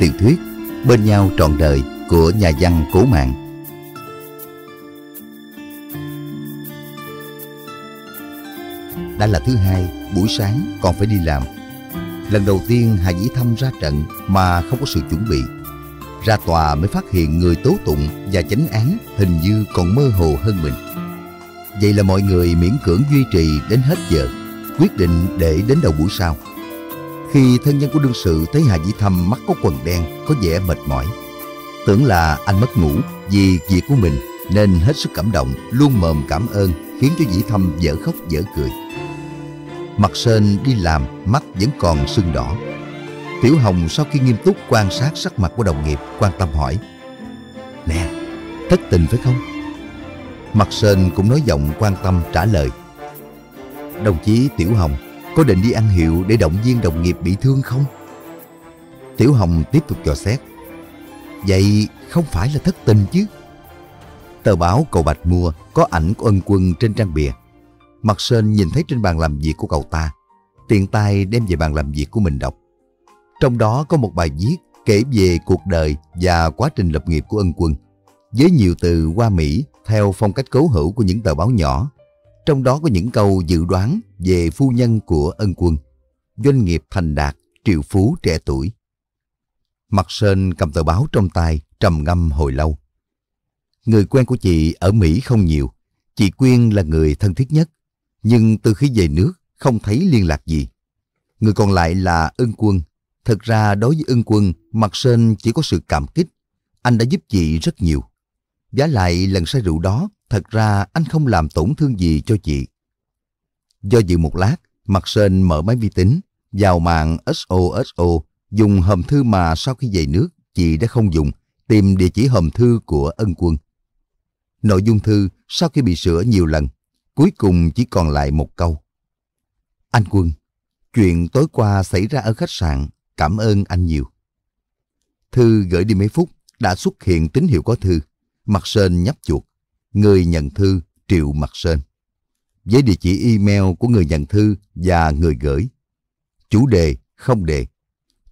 tiểu thuyết Bên nhau trọn đời của nhà văn Cố Mạng. Đã là thứ hai, buổi sáng còn phải đi làm. Lần đầu tiên Hà Dĩ Thâm ra trận mà không có sự chuẩn bị. Ra tòa mới phát hiện người tố tụng và chánh án hình như còn mơ hồ hơn mình. Vậy là mọi người miễn cưỡng duy trì đến hết giờ, quyết định để đến đầu buổi sau. Khi thân nhân của đương sự thấy Hà Dĩ Thâm mắt có quần đen, có vẻ mệt mỏi. Tưởng là anh mất ngủ vì việc của mình nên hết sức cảm động, luôn mồm cảm ơn khiến cho Dĩ Thâm dở khóc dở cười. Mặt Sơn đi làm, mắt vẫn còn sưng đỏ. Tiểu Hồng sau khi nghiêm túc quan sát sắc mặt của đồng nghiệp, quan tâm hỏi. Nè, thất tình phải không? Mặt Sơn cũng nói giọng quan tâm trả lời. Đồng chí Tiểu Hồng, có định đi ăn hiệu để động viên đồng nghiệp bị thương không? Tiểu Hồng tiếp tục dò xét. Vậy không phải là thất tình chứ? Tờ báo Cầu Bạch mua có ảnh của ân quân trên trang bìa. Mặt Sơn nhìn thấy trên bàn làm việc của cậu ta. Tiện tay đem về bàn làm việc của mình đọc. Trong đó có một bài viết kể về cuộc đời và quá trình lập nghiệp của ân quân. Với nhiều từ hoa mỹ theo phong cách cố hữu của những tờ báo nhỏ trong đó có những câu dự đoán về phu nhân của ân quân, doanh nghiệp thành đạt, triệu phú trẻ tuổi. Mặt Sơn cầm tờ báo trong tay, trầm ngâm hồi lâu. Người quen của chị ở Mỹ không nhiều, chị Quyên là người thân thiết nhất, nhưng từ khi về nước không thấy liên lạc gì. Người còn lại là ân quân. Thật ra đối với ân quân, Mặt Sơn chỉ có sự cảm kích. Anh đã giúp chị rất nhiều. Giá lại lần say rượu đó, Thật ra anh không làm tổn thương gì cho chị. Do dự một lát, Mặt Sơn mở máy vi tính, vào mạng SOSO, dùng hòm thư mà sau khi về nước chị đã không dùng, tìm địa chỉ hòm thư của ân quân. Nội dung thư sau khi bị sửa nhiều lần, cuối cùng chỉ còn lại một câu. Anh Quân, chuyện tối qua xảy ra ở khách sạn, cảm ơn anh nhiều. Thư gửi đi mấy phút, đã xuất hiện tín hiệu có thư. Mặt Sơn nhấp chuột người nhận thư Triệu Mặt Sơn với địa chỉ email của người nhận thư và người gửi. Chủ đề không đề.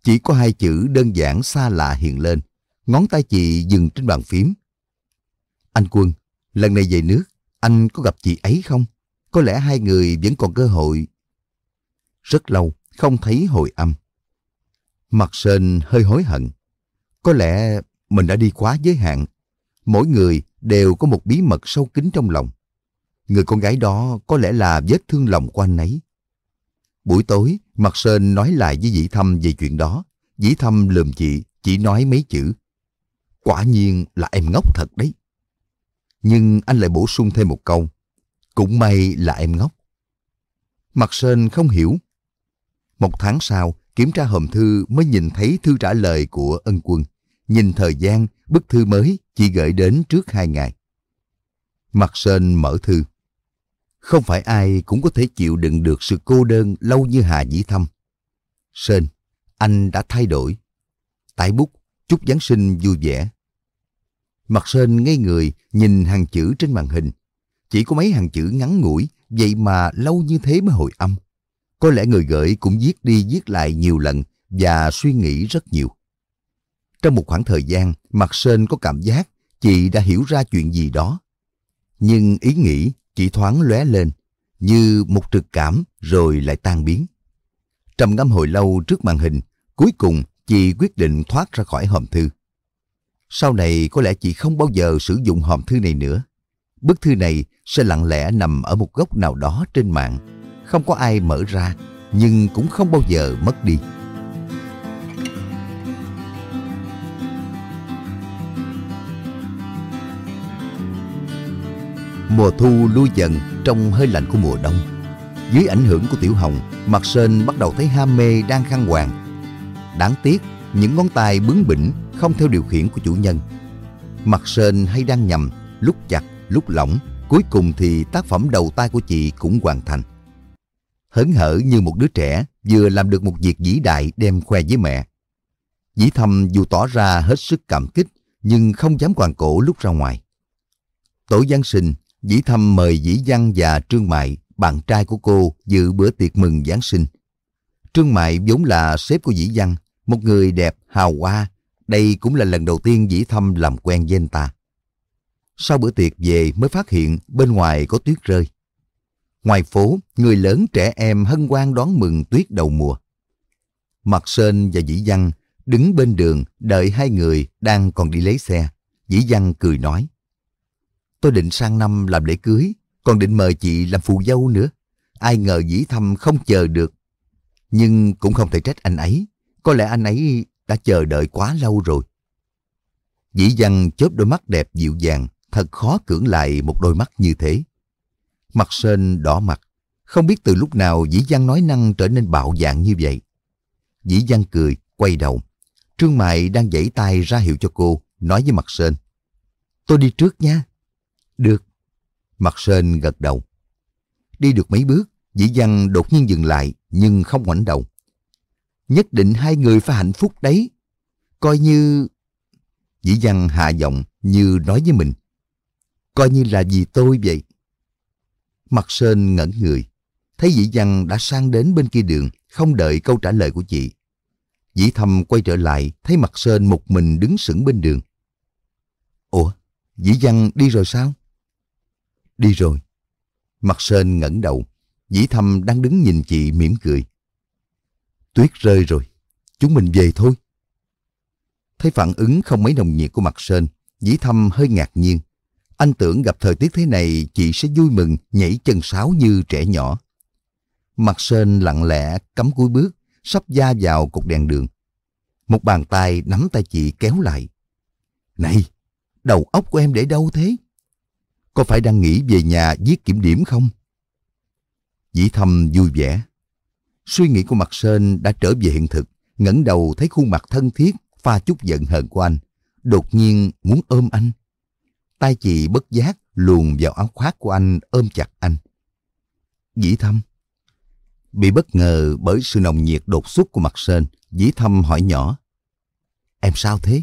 Chỉ có hai chữ đơn giản xa lạ hiện lên. Ngón tay chị dừng trên bàn phím. Anh Quân, lần này về nước, anh có gặp chị ấy không? Có lẽ hai người vẫn còn cơ hội. Rất lâu, không thấy hồi âm. Mặt Sơn hơi hối hận. Có lẽ mình đã đi quá giới hạn. Mỗi người đều có một bí mật sâu kín trong lòng. Người con gái đó có lẽ là vết thương lòng của anh ấy. Buổi tối, Mặt Sơn nói lại với Dĩ Thâm về chuyện đó. Dĩ Thâm lườm chị, chỉ nói mấy chữ. Quả nhiên là em ngốc thật đấy. Nhưng anh lại bổ sung thêm một câu. Cũng may là em ngốc. Mặt Sơn không hiểu. Một tháng sau, kiểm tra hòm thư mới nhìn thấy thư trả lời của ân quân. Nhìn thời gian, bức thư mới chỉ gửi đến trước hai ngày. Mặt Sơn mở thư. Không phải ai cũng có thể chịu đựng được sự cô đơn lâu như Hà Dĩ Thâm. Sên, anh đã thay đổi. Tại bút, chúc Giáng sinh vui vẻ. Mặt Sơn ngây người nhìn hàng chữ trên màn hình. Chỉ có mấy hàng chữ ngắn ngủi, vậy mà lâu như thế mới hồi âm. Có lẽ người gửi cũng viết đi viết lại nhiều lần và suy nghĩ rất nhiều. Trong một khoảng thời gian, Mặt Sơn có cảm giác chị đã hiểu ra chuyện gì đó. Nhưng ý nghĩ chỉ thoáng lóe lên, như một trực cảm rồi lại tan biến. Trầm ngâm hồi lâu trước màn hình, cuối cùng chị quyết định thoát ra khỏi hòm thư. Sau này có lẽ chị không bao giờ sử dụng hòm thư này nữa. Bức thư này sẽ lặng lẽ nằm ở một góc nào đó trên mạng. Không có ai mở ra, nhưng cũng không bao giờ mất đi. Mùa thu lui dần trong hơi lạnh của mùa đông. Dưới ảnh hưởng của Tiểu Hồng, Mặt Sơn bắt đầu thấy ham mê đang khăn hoàng. Đáng tiếc, những ngón tay bướng bỉnh không theo điều khiển của chủ nhân. Mặt Sơn hay đang nhầm, lúc chặt, lúc lỏng, cuối cùng thì tác phẩm đầu tay của chị cũng hoàn thành. Hớn hở như một đứa trẻ vừa làm được một việc vĩ đại đem khoe với mẹ. Dĩ thầm dù tỏ ra hết sức cảm kích nhưng không dám quàng cổ lúc ra ngoài. Tối Giáng sinh, Dĩ Thâm mời Dĩ Văn và Trương Mại, bạn trai của cô, dự bữa tiệc mừng Giáng sinh. Trương Mại vốn là sếp của Dĩ Văn, một người đẹp, hào hoa, Đây cũng là lần đầu tiên Dĩ Thâm làm quen với anh ta. Sau bữa tiệc về mới phát hiện bên ngoài có tuyết rơi. Ngoài phố, người lớn trẻ em hân hoan đón mừng tuyết đầu mùa. Mặt Sơn và Dĩ Văn đứng bên đường đợi hai người đang còn đi lấy xe. Dĩ Văn cười nói. Tôi định sang năm làm lễ cưới, còn định mời chị làm phù dâu nữa. Ai ngờ Dĩ Thâm không chờ được. Nhưng cũng không thể trách anh ấy. Có lẽ anh ấy đã chờ đợi quá lâu rồi. Dĩ Văn chớp đôi mắt đẹp dịu dàng, thật khó cưỡng lại một đôi mắt như thế. Mặt Sơn đỏ mặt, không biết từ lúc nào Dĩ Văn nói năng trở nên bạo dạn như vậy. Dĩ Văn cười, quay đầu. Trương Mại đang giãy tay ra hiệu cho cô, nói với Mặt Sơn. Tôi đi trước nha. Được. Mặt Sên gật đầu. Đi được mấy bước, Dĩ Văn đột nhiên dừng lại nhưng không ngoảnh đầu. Nhất định hai người phải hạnh phúc đấy. Coi như... Dĩ Văn hạ giọng như nói với mình. Coi như là vì tôi vậy. Mặt Sên ngẩn người. Thấy Dĩ Văn đã sang đến bên kia đường, không đợi câu trả lời của chị. Dĩ Thầm quay trở lại, thấy Mặt Sên một mình đứng sững bên đường. Ủa, Dĩ Văn đi rồi sao? Đi rồi. Mặt Sơn ngẩng đầu, Dĩ Thâm đang đứng nhìn chị mỉm cười. Tuyết rơi rồi, chúng mình về thôi. Thấy phản ứng không mấy nồng nhiệt của Mặt Sơn, Dĩ Thâm hơi ngạc nhiên. Anh tưởng gặp thời tiết thế này chị sẽ vui mừng nhảy chân sáo như trẻ nhỏ. Mặt Sơn lặng lẽ cắm cúi bước, sắp da vào cột đèn đường. Một bàn tay nắm tay chị kéo lại. Này, đầu óc của em để đâu thế? Có phải đang nghĩ về nhà viết kiểm điểm không? Dĩ thâm vui vẻ. Suy nghĩ của mặt Sơn đã trở về hiện thực, ngẩng đầu thấy khuôn mặt thân thiết, pha chút giận hờn của anh. Đột nhiên muốn ôm anh. Tay chị bất giác luồn vào áo khoác của anh ôm chặt anh. Dĩ thâm. Bị bất ngờ bởi sự nồng nhiệt đột xuất của mặt Sơn, Dĩ thâm hỏi nhỏ. Em sao thế?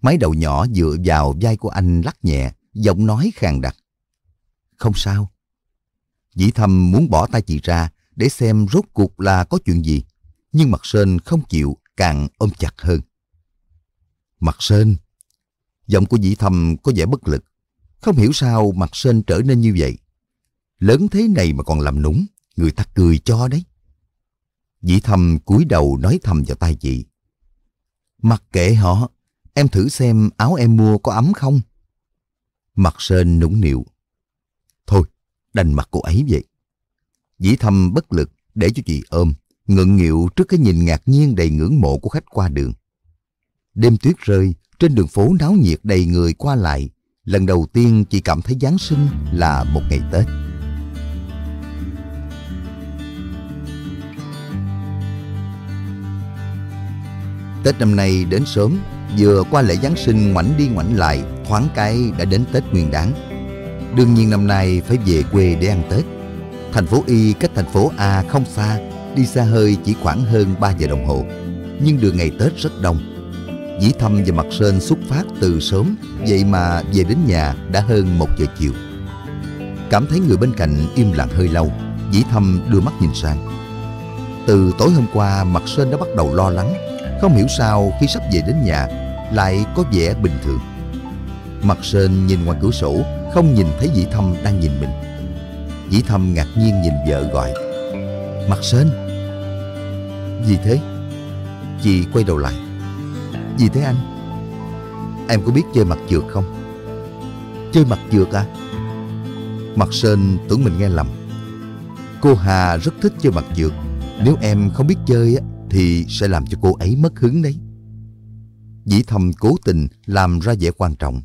Máy đầu nhỏ dựa vào vai của anh lắc nhẹ, giọng nói khàn đặc. Không sao. Dĩ thâm muốn bỏ tay chị ra để xem rốt cuộc là có chuyện gì. Nhưng mặt Sơn không chịu, càng ôm chặt hơn. Mặt Sơn. Giọng của dĩ thâm có vẻ bất lực. Không hiểu sao mặt Sơn trở nên như vậy. Lớn thế này mà còn làm núng, người ta cười cho đấy. Dĩ thâm cúi đầu nói thầm vào tay chị. Mặc kệ họ, em thử xem áo em mua có ấm không? Mặt sên nũng nịu. Thôi, đành mặt cô ấy vậy. Dĩ thâm bất lực để cho chị ôm, ngượng nghịu trước cái nhìn ngạc nhiên đầy ngưỡng mộ của khách qua đường. Đêm tuyết rơi, trên đường phố náo nhiệt đầy người qua lại. Lần đầu tiên chị cảm thấy Giáng sinh là một ngày Tết. Tết năm nay đến sớm, vừa qua lễ Giáng sinh ngoảnh đi ngoảnh lại, thoáng cái đã đến Tết Nguyên Đán. Đương nhiên năm nay phải về quê để ăn Tết. Thành phố Y cách thành phố A không xa, đi xa hơi chỉ khoảng hơn 3 giờ đồng hồ. Nhưng đường ngày Tết rất đông. Dĩ Thâm và Mặt Sơn xuất phát từ sớm, vậy mà về đến nhà đã hơn 1 giờ chiều. Cảm thấy người bên cạnh im lặng hơi lâu, Dĩ Thâm đưa mắt nhìn sang. Từ tối hôm qua, Mặt Sơn đã bắt đầu lo lắng, không hiểu sao khi sắp về đến nhà lại có vẻ bình thường. Mặt Sơn nhìn ngoài cửa sổ, không nhìn thấy Dĩ Thâm đang nhìn mình. Dĩ Thâm ngạc nhiên nhìn vợ gọi. Mặt Sơn! Gì thế? Chị quay đầu lại. Gì thế anh? Em có biết chơi mặt trượt không? Chơi mặt trượt à? Mặt Sơn tưởng mình nghe lầm. Cô Hà rất thích chơi mặt trượt. Nếu em không biết chơi á, thì sẽ làm cho cô ấy mất hứng đấy. Dĩ thầm cố tình làm ra vẻ quan trọng.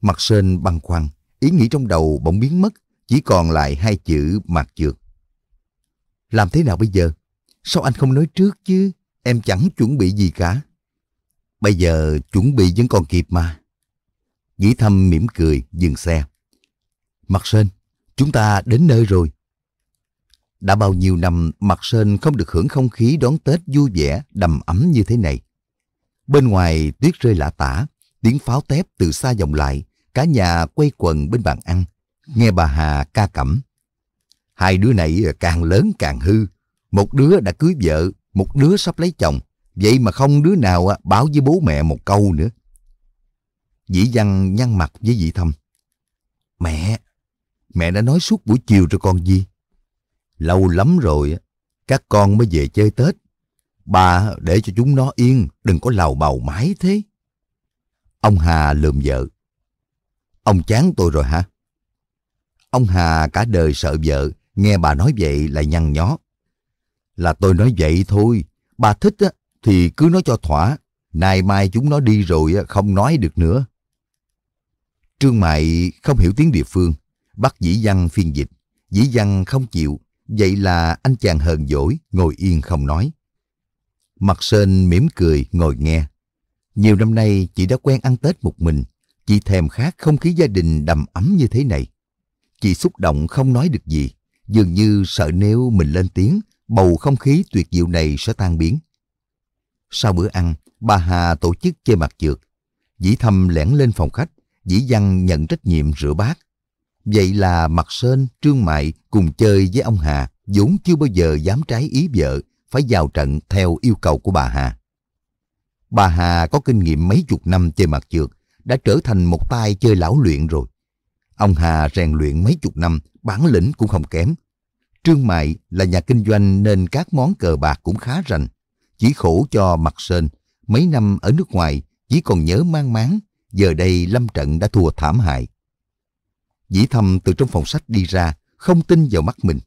Mặt Sên băn khoăn, ý nghĩ trong đầu bỗng biến mất, chỉ còn lại hai chữ mặt trượt. Làm thế nào bây giờ? Sao anh không nói trước chứ? Em chẳng chuẩn bị gì cả. Bây giờ chuẩn bị vẫn còn kịp mà. Dĩ thâm mỉm cười, dừng xe. Mặt Sơn, chúng ta đến nơi rồi. Đã bao nhiêu năm Mặt Sơn không được hưởng không khí đón Tết vui vẻ, đầm ấm như thế này. Bên ngoài tuyết rơi lạ tả, tiếng pháo tép từ xa vọng lại, cả nhà quay quần bên bàn ăn, nghe bà Hà ca cẩm. Hai đứa này càng lớn càng hư, một đứa đã cưới vợ, một đứa sắp lấy chồng, Vậy mà không đứa nào à, báo với bố mẹ một câu nữa. Dĩ văn nhăn mặt với dĩ thâm. Mẹ, mẹ đã nói suốt buổi chiều rồi con gì? Lâu lắm rồi, các con mới về chơi Tết. Bà để cho chúng nó yên, đừng có lào bầu mãi thế. Ông Hà lườm vợ. Ông chán tôi rồi hả? Ông Hà cả đời sợ vợ, nghe bà nói vậy lại nhăn nhó. Là tôi nói vậy thôi, bà thích á, thì cứ nói cho thỏa. Nay mai chúng nó đi rồi không nói được nữa. Trương Mại không hiểu tiếng địa phương, bắt dĩ văn phiên dịch. Dĩ văn không chịu, vậy là anh chàng hờn dỗi, ngồi yên không nói. Mặt Sơn mỉm cười, ngồi nghe. Nhiều năm nay chị đã quen ăn Tết một mình, chị thèm khát không khí gia đình đầm ấm như thế này. Chị xúc động không nói được gì, dường như sợ nếu mình lên tiếng, bầu không khí tuyệt diệu này sẽ tan biến. Sau bữa ăn, bà Hà tổ chức chơi mặt trượt. Dĩ thâm lẻn lên phòng khách, dĩ văn nhận trách nhiệm rửa bát. Vậy là Mặt Sơn, Trương Mại cùng chơi với ông Hà, vốn chưa bao giờ dám trái ý vợ, phải vào trận theo yêu cầu của bà Hà. Bà Hà có kinh nghiệm mấy chục năm chơi mặt trượt, đã trở thành một tay chơi lão luyện rồi. Ông Hà rèn luyện mấy chục năm, bản lĩnh cũng không kém. Trương Mại là nhà kinh doanh nên các món cờ bạc cũng khá rành. Chỉ khổ cho Mặt Sơn, mấy năm ở nước ngoài chỉ còn nhớ mang máng, giờ đây lâm trận đã thua thảm hại. Dĩ thầm từ trong phòng sách đi ra, không tin vào mắt mình.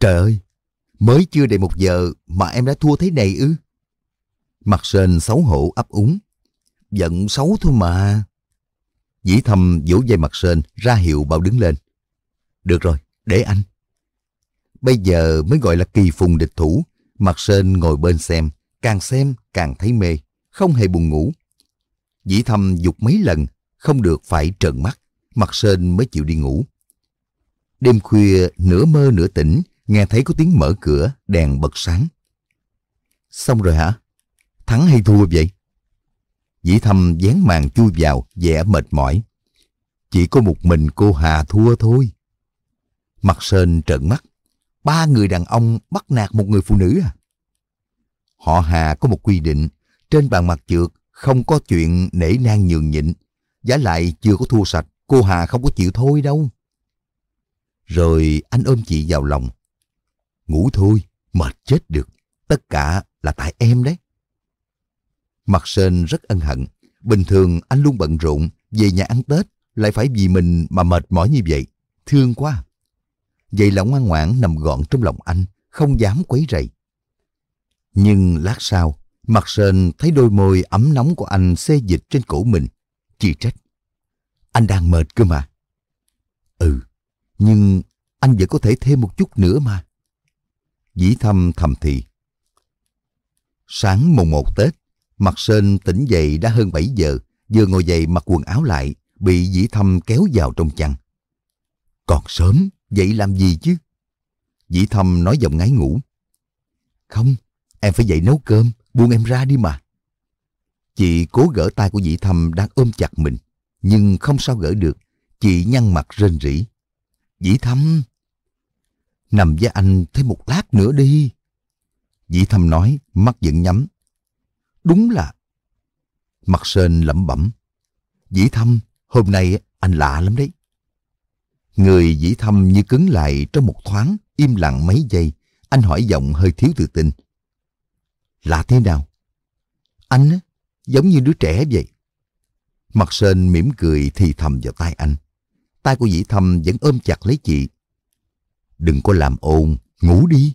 Trời ơi, mới chưa đầy một giờ mà em đã thua thế này ư? Mặt sên xấu hổ ấp úng. Giận xấu thôi mà. Dĩ thầm vỗ dây mặt sên ra hiệu bảo đứng lên. Được rồi, để anh. Bây giờ mới gọi là kỳ phùng địch thủ. Mặt sên ngồi bên xem, càng xem càng thấy mê, không hề buồn ngủ. Dĩ thầm dục mấy lần, không được phải trợn mắt, mặt sên mới chịu đi ngủ. Đêm khuya, nửa mơ nửa tỉnh, nghe thấy có tiếng mở cửa, đèn bật sáng. Xong rồi hả? Thắng hay thua vậy? Dĩ thầm dán màn chui vào, vẻ mệt mỏi. Chỉ có một mình cô Hà thua thôi. Mặt sơn trợn mắt. Ba người đàn ông bắt nạt một người phụ nữ à? Họ Hà có một quy định, trên bàn mặt trượt không có chuyện nể nang nhường nhịn. Giá lại chưa có thua sạch, cô Hà không có chịu thôi đâu. Rồi anh ôm chị vào lòng. Ngủ thôi, mệt chết được. Tất cả là tại em đấy. Mặt Sên rất ân hận. Bình thường anh luôn bận rộn, về nhà ăn Tết, lại phải vì mình mà mệt mỏi như vậy. Thương quá. Vậy là ngoan ngoãn nằm gọn trong lòng anh, không dám quấy rầy. Nhưng lát sau, mặt sên thấy đôi môi ấm nóng của anh xê dịch trên cổ mình. Chỉ trách. Anh đang mệt cơ mà. Ừ, nhưng anh vẫn có thể thêm một chút nữa mà. Dĩ thâm thầm thì. Sáng mùng một Tết, mặt sên tỉnh dậy đã hơn 7 giờ, vừa ngồi dậy mặc quần áo lại, bị dĩ thâm kéo vào trong chăn. Còn sớm, vậy làm gì chứ? Dĩ thâm nói giọng ngái ngủ. Không, em phải dậy nấu cơm, buông em ra đi mà. Chị cố gỡ tay của dĩ thâm đang ôm chặt mình, nhưng không sao gỡ được. Chị nhăn mặt rên rỉ. Dĩ thâm, nằm với anh thêm một lát nữa đi. Dĩ thâm nói, mắt vẫn nhắm. Đúng là... Mặt sên lẩm bẩm. Dĩ thâm, hôm nay anh lạ lắm đấy. Người dĩ thâm như cứng lại trong một thoáng, im lặng mấy giây. Anh hỏi giọng hơi thiếu tự tin. Lạ thế nào? Anh á, giống như đứa trẻ vậy. Mặt sên mỉm cười thì thầm vào tay anh. Tay của dĩ thâm vẫn ôm chặt lấy chị. Đừng có làm ồn, ngủ đi.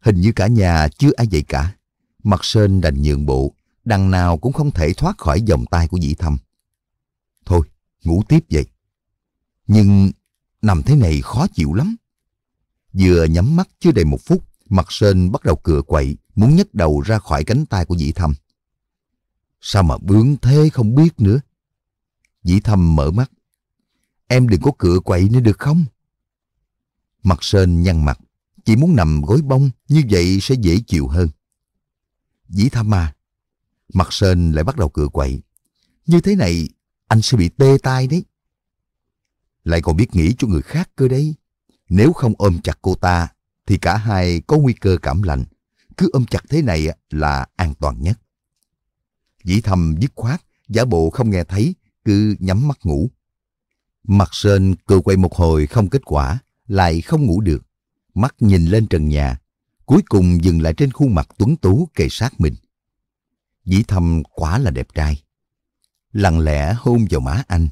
Hình như cả nhà chưa ai dậy cả. Mặt sơn đành nhượng bộ, đằng nào cũng không thể thoát khỏi vòng tay của dĩ thâm. Thôi, ngủ tiếp vậy. Nhưng nằm thế này khó chịu lắm. Vừa nhắm mắt chưa đầy một phút, mặt sơn bắt đầu cựa quậy, muốn nhấc đầu ra khỏi cánh tay của dĩ thâm. Sao mà bướng thế không biết nữa. Dĩ thâm mở mắt. Em đừng có cựa quậy nữa được không? Mặt sơn nhăn mặt. Chỉ muốn nằm gối bông, như vậy sẽ dễ chịu hơn. Dĩ Tham à. Mặt sơn lại bắt đầu cựa quậy. Như thế này, anh sẽ bị tê tai đấy. Lại còn biết nghĩ cho người khác cơ đấy. Nếu không ôm chặt cô ta, thì cả hai có nguy cơ cảm lạnh. cứ ôm chặt thế này là an toàn nhất. Dĩ thầm dứt khoát, giả bộ không nghe thấy, cứ nhắm mắt ngủ. Mặt sơn cự quay một hồi không kết quả, lại không ngủ được. Mắt nhìn lên trần nhà, cuối cùng dừng lại trên khuôn mặt tuấn tú kề sát mình. Dĩ thầm quả là đẹp trai. Lặng lẽ hôn vào má anh.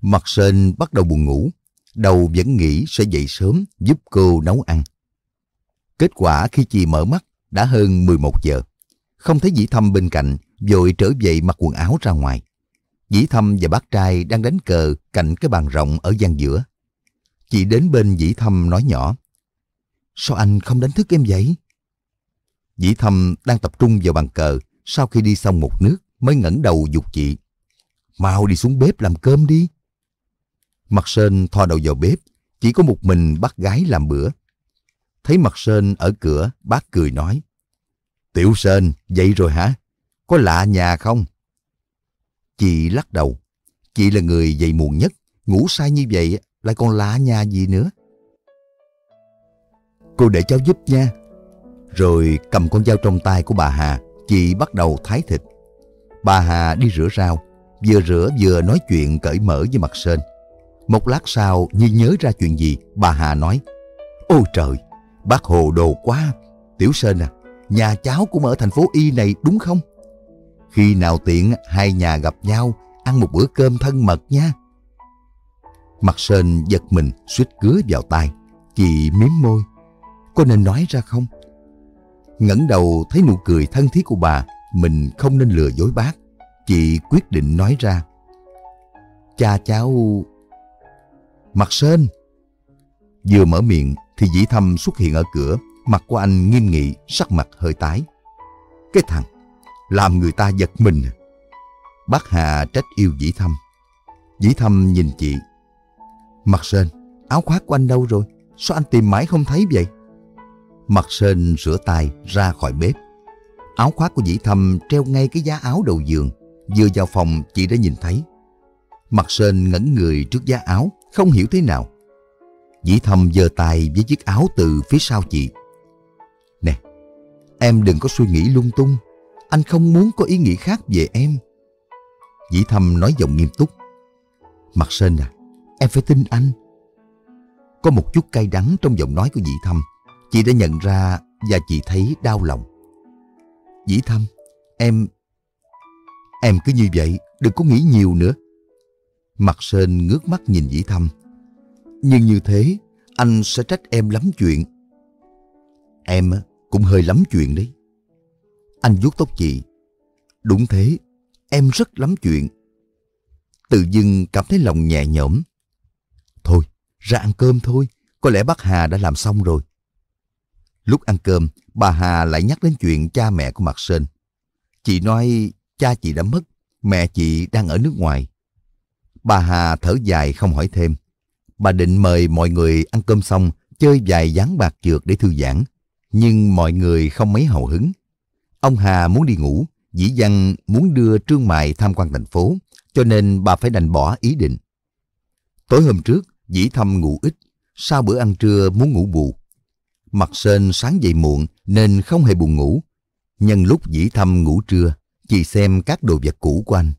Mặt sên bắt đầu buồn ngủ, đầu vẫn nghĩ sẽ dậy sớm giúp cô nấu ăn. Kết quả khi chị mở mắt đã hơn 11 giờ. Không thấy dĩ thâm bên cạnh, vội trở dậy mặc quần áo ra ngoài. Dĩ thâm và bác trai đang đánh cờ cạnh cái bàn rộng ở gian giữa. Chị đến bên dĩ thâm nói nhỏ. Sao anh không đánh thức em vậy? Dĩ thâm đang tập trung vào bàn cờ, sau khi đi xong một nước mới ngẩng đầu dục chị. Mau đi xuống bếp làm cơm đi. Mặt Sơn thò đầu vào bếp, chỉ có một mình bác gái làm bữa. Thấy Mặt Sơn ở cửa, bác cười nói. Tiểu Sơn, dậy rồi hả? Có lạ nhà không? Chị lắc đầu. Chị là người dậy muộn nhất, ngủ sai như vậy lại còn lạ nhà gì nữa. Cô để cháu giúp nha. Rồi cầm con dao trong tay của bà Hà, chị bắt đầu thái thịt. Bà Hà đi rửa rau, vừa rửa vừa nói chuyện cởi mở với mặt sên. Một lát sau như nhớ ra chuyện gì, bà Hà nói, Ôi trời, bác hồ đồ quá. Tiểu Sơn à, nhà cháu cũng ở thành phố Y này đúng không? Khi nào tiện hai nhà gặp nhau, ăn một bữa cơm thân mật nha. Mặt Sơn giật mình suýt cứa vào tai. Chị miếm môi. Có nên nói ra không? ngẩng đầu thấy nụ cười thân thiết của bà, mình không nên lừa dối bác. Chị quyết định nói ra. Cha cháu... Mặt Sơn! Vừa mở miệng thì dĩ thâm xuất hiện ở cửa, mặt của anh nghiêm nghị, sắc mặt hơi tái. Cái thằng, làm người ta giật mình. Bác Hà trách yêu dĩ thâm. Dĩ thâm nhìn chị. Mặt Sơn, áo khoác của anh đâu rồi? Sao anh tìm mãi không thấy vậy? Mặt Sơn rửa tay ra khỏi bếp. Áo khoác của dĩ thâm treo ngay cái giá áo đầu giường. Vừa vào phòng chị đã nhìn thấy. Mặt Sơn ngẩn người trước giá áo, không hiểu thế nào. Dĩ thâm giơ tay với chiếc áo từ phía sau chị. Nè, em đừng có suy nghĩ lung tung. Anh không muốn có ý nghĩ khác về em. Dĩ thâm nói giọng nghiêm túc. Mặt Sơn à, em phải tin anh. Có một chút cay đắng trong giọng nói của dĩ thâm. Chị đã nhận ra và chị thấy đau lòng. Dĩ thâm, em... Em cứ như vậy, đừng có nghĩ nhiều nữa. Mặt Sơn ngước mắt nhìn dĩ thâm. Nhưng như thế, anh sẽ trách em lắm chuyện. Em cũng hơi lắm chuyện đấy. Anh vuốt tóc chị. Đúng thế, em rất lắm chuyện. Tự dưng cảm thấy lòng nhẹ nhõm. Ra ăn cơm thôi. Có lẽ bác Hà đã làm xong rồi. Lúc ăn cơm, bà Hà lại nhắc đến chuyện cha mẹ của Mạc Sơn. Chị nói cha chị đã mất, mẹ chị đang ở nước ngoài. Bà Hà thở dài không hỏi thêm. Bà định mời mọi người ăn cơm xong, chơi vài gián bạc trượt để thư giãn. Nhưng mọi người không mấy hào hứng. Ông Hà muốn đi ngủ, dĩ văn muốn đưa Trương Mại tham quan thành phố, cho nên bà phải đành bỏ ý định. Tối hôm trước, dĩ thâm ngủ ít, sau bữa ăn trưa muốn ngủ bù. Mặt sên sáng dậy muộn nên không hề buồn ngủ. Nhân lúc dĩ thâm ngủ trưa, chị xem các đồ vật cũ của anh.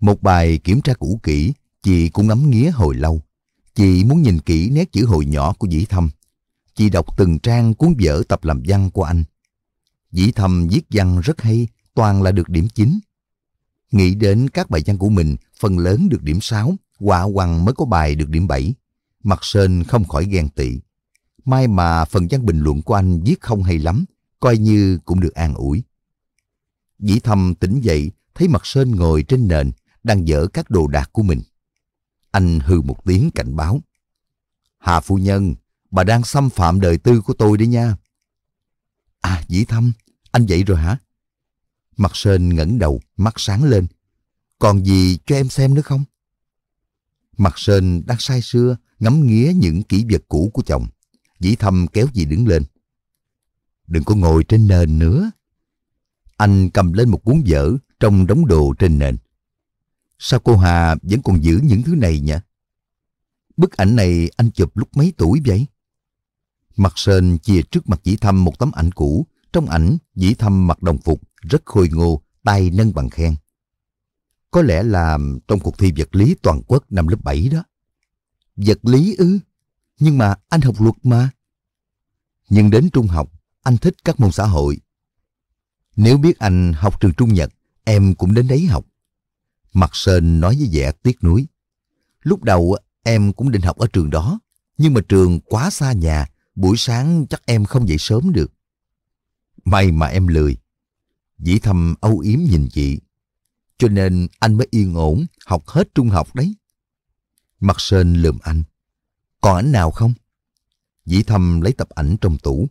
Một bài kiểm tra cũ kỹ, chị cũng ngắm nghía hồi lâu. Chị muốn nhìn kỹ nét chữ hồi nhỏ của dĩ thâm. Chị đọc từng trang cuốn vở tập làm văn của anh. Dĩ thâm viết văn rất hay, toàn là được điểm chín. Nghĩ đến các bài văn của mình, phần lớn được điểm 6, quả hoàng mới có bài được điểm 7. Mặt Sơn không khỏi ghen tị. May mà phần văn bình luận của anh viết không hay lắm, coi như cũng được an ủi. Dĩ thâm tỉnh dậy, thấy mặt Sơn ngồi trên nền, đang dỡ các đồ đạc của mình. Anh hư một tiếng cảnh báo. Hà phu nhân, bà đang xâm phạm đời tư của tôi đấy nha. À, dĩ thâm, anh dậy rồi hả? Mặt Sơn ngẩng đầu, mắt sáng lên. Còn gì cho em xem nữa không? Mặt Sơn đang say sưa, ngắm nghía những kỷ vật cũ của chồng. Dĩ thâm kéo dì đứng lên. Đừng có ngồi trên nền nữa. Anh cầm lên một cuốn vở trong đống đồ trên nền. Sao cô Hà vẫn còn giữ những thứ này nhỉ? Bức ảnh này anh chụp lúc mấy tuổi vậy? Mặt Sơn chia trước mặt dĩ thâm một tấm ảnh cũ, Trong ảnh, Dĩ Thâm mặc đồng phục, rất khôi ngô, tay nâng bằng khen. Có lẽ là trong cuộc thi vật lý toàn quốc năm lớp 7 đó. Vật lý ư? Nhưng mà anh học luật mà. Nhưng đến trung học, anh thích các môn xã hội. Nếu biết anh học trường Trung Nhật, em cũng đến đấy học. Mặt Sơn nói với vẻ tiếc nuối. Lúc đầu em cũng định học ở trường đó, nhưng mà trường quá xa nhà, buổi sáng chắc em không dậy sớm được. May mà em lười. Dĩ thầm âu yếm nhìn chị. Cho nên anh mới yên ổn học hết trung học đấy. Mặt Sơn lườm anh. Còn ảnh nào không? Dĩ Thâm lấy tập ảnh trong tủ.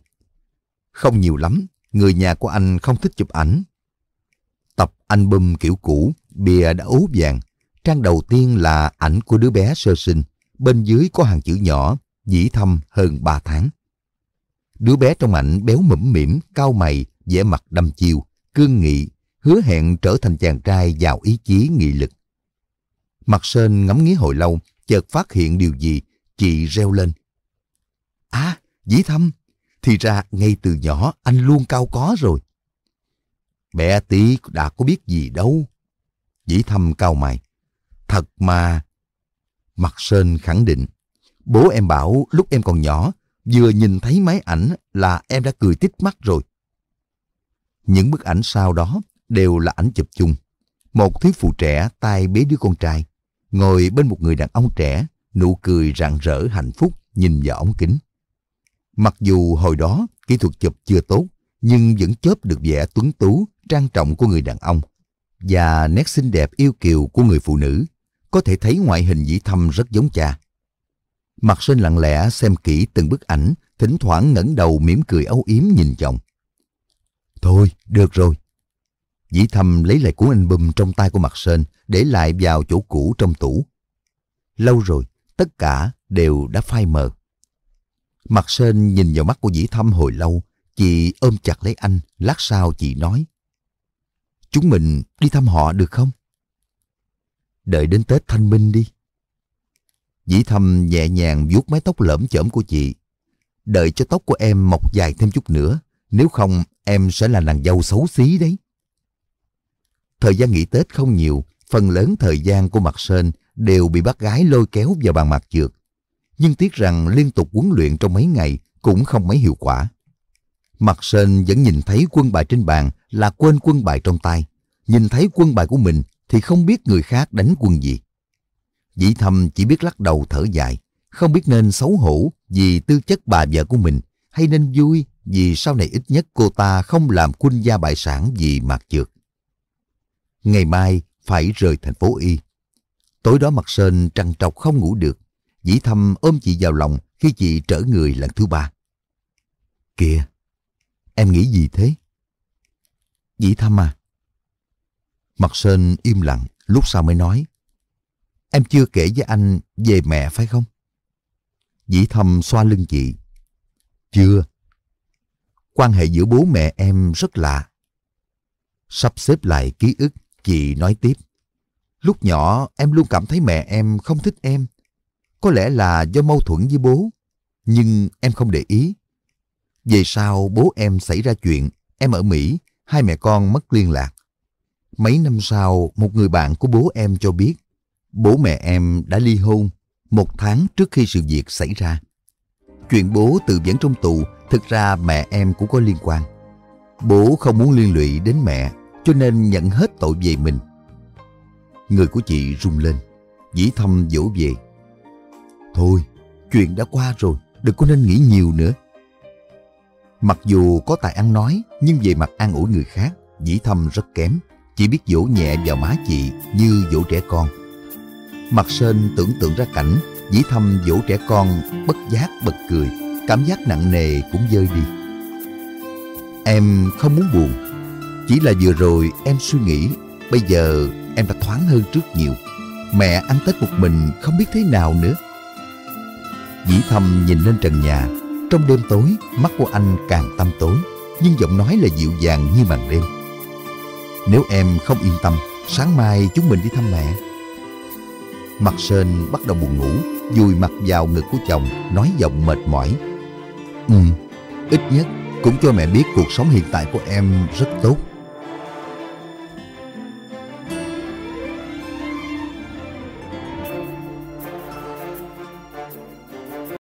Không nhiều lắm, người nhà của anh không thích chụp ảnh. Tập album kiểu cũ, bìa đã ố vàng. Trang đầu tiên là ảnh của đứa bé sơ sinh. Bên dưới có hàng chữ nhỏ, dĩ thâm hơn 3 tháng. Đứa bé trong ảnh béo mẫm mỉm, cao mày, vẻ mặt đăm chiêu, cương nghị, hứa hẹn trở thành chàng trai giàu ý chí nghị lực. Mặt Sơn ngắm nghía hồi lâu, chợt phát hiện điều gì, chị reo lên. À, dĩ thâm, thì ra ngay từ nhỏ anh luôn cao có rồi. Bé tí đã có biết gì đâu. Dĩ thâm cao mày. Thật mà. Mặt Sơn khẳng định. Bố em bảo lúc em còn nhỏ, vừa nhìn thấy máy ảnh là em đã cười tít mắt rồi. Những bức ảnh sau đó đều là ảnh chụp chung. Một thiếu phụ trẻ tay bế đứa con trai, ngồi bên một người đàn ông trẻ, nụ cười rạng rỡ hạnh phúc nhìn vào ống kính. Mặc dù hồi đó kỹ thuật chụp chưa tốt, nhưng vẫn chớp được vẻ tuấn tú, trang trọng của người đàn ông và nét xinh đẹp yêu kiều của người phụ nữ. Có thể thấy ngoại hình dĩ thâm rất giống cha. Mặt sinh lặng lẽ xem kỹ từng bức ảnh, thỉnh thoảng ngẩng đầu mỉm cười âu yếm nhìn chồng. Thôi, được rồi. Dĩ thâm lấy lại cuốn album trong tay của Mặt Sơn, để lại vào chỗ cũ trong tủ. Lâu rồi, tất cả đều đã phai mờ. Mặt Sơn nhìn vào mắt của Dĩ Thâm hồi lâu, chị ôm chặt lấy anh, lát sau chị nói. Chúng mình đi thăm họ được không? Đợi đến Tết Thanh Minh đi. Dĩ Thâm nhẹ nhàng vuốt mái tóc lởm chởm của chị. Đợi cho tóc của em mọc dài thêm chút nữa, nếu không em sẽ là nàng dâu xấu xí đấy. Thời gian nghỉ Tết không nhiều, phần lớn thời gian của Mạc Sơn đều bị bác gái lôi kéo vào bàn mặt trượt nhưng tiếc rằng liên tục huấn luyện trong mấy ngày cũng không mấy hiệu quả. Mạc Sơn vẫn nhìn thấy quân bài trên bàn là quên quân bài trong tay. Nhìn thấy quân bài của mình thì không biết người khác đánh quân gì. Dĩ thầm chỉ biết lắc đầu thở dài, không biết nên xấu hổ vì tư chất bà vợ của mình hay nên vui vì sau này ít nhất cô ta không làm quân gia bại sản vì mạc trượt. Ngày mai phải rời thành phố Y. Tối đó mặt Sơn trằn trọc không ngủ được. Dĩ thâm ôm chị vào lòng khi chị trở người lần thứ ba. Kìa, em nghĩ gì thế? Dĩ thâm à? Mặt Sơn im lặng, lúc sau mới nói. Em chưa kể với anh về mẹ phải không? Dĩ thâm xoa lưng chị. Chưa. Quan hệ giữa bố mẹ em rất lạ. Sắp xếp lại ký ức, chị nói tiếp. Lúc nhỏ em luôn cảm thấy mẹ em không thích em. Có lẽ là do mâu thuẫn với bố, nhưng em không để ý. Về sau bố em xảy ra chuyện, em ở Mỹ, hai mẹ con mất liên lạc. Mấy năm sau, một người bạn của bố em cho biết, bố mẹ em đã ly hôn một tháng trước khi sự việc xảy ra. Chuyện bố tự vẫn trong tù, thực ra mẹ em cũng có liên quan. Bố không muốn liên lụy đến mẹ, cho nên nhận hết tội về mình. Người của chị rung lên, dĩ thâm dỗ về. Thôi, chuyện đã qua rồi, đừng có nên nghĩ nhiều nữa. Mặc dù có tài ăn nói, nhưng về mặt an ủi người khác, dĩ thâm rất kém. Chỉ biết dỗ nhẹ vào má chị như dỗ trẻ con. Mặt sên tưởng tượng ra cảnh dĩ thâm dỗ trẻ con bất giác bật cười, cảm giác nặng nề cũng rơi đi. Em không muốn buồn, chỉ là vừa rồi em suy nghĩ, bây giờ em đã thoáng hơn trước nhiều. Mẹ ăn Tết một mình không biết thế nào nữa. Dĩ thầm nhìn lên trần nhà Trong đêm tối Mắt của anh càng tăm tối Nhưng giọng nói là dịu dàng như màn đêm Nếu em không yên tâm Sáng mai chúng mình đi thăm mẹ Mặt Sơn bắt đầu buồn ngủ Dùi mặt vào ngực của chồng Nói giọng mệt mỏi Ừ, ít nhất cũng cho mẹ biết cuộc sống hiện tại của em rất tốt.